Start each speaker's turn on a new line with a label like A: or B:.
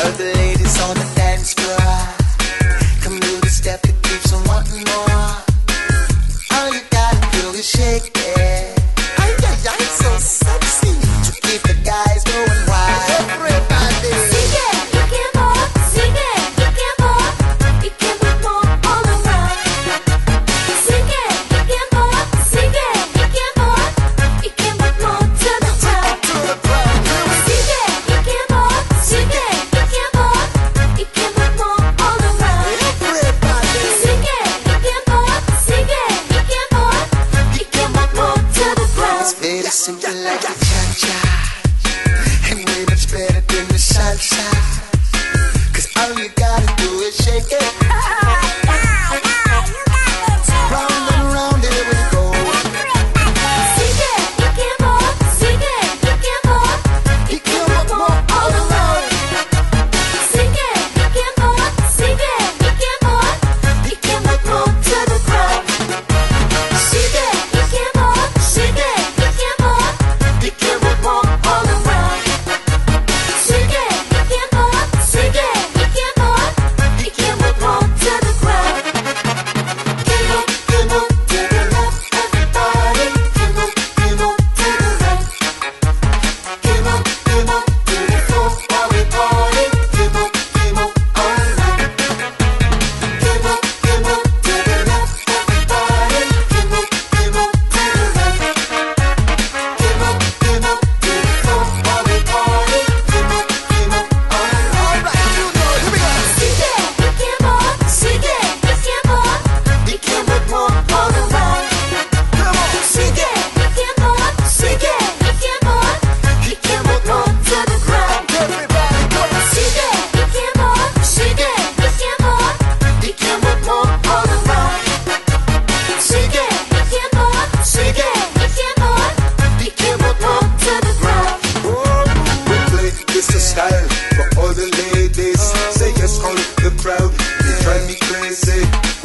A: 알지? like a cha-cha And way it's better than the salsa Cause all you gotta do is shake it.
B: the
C: crowd. They drive me crazy.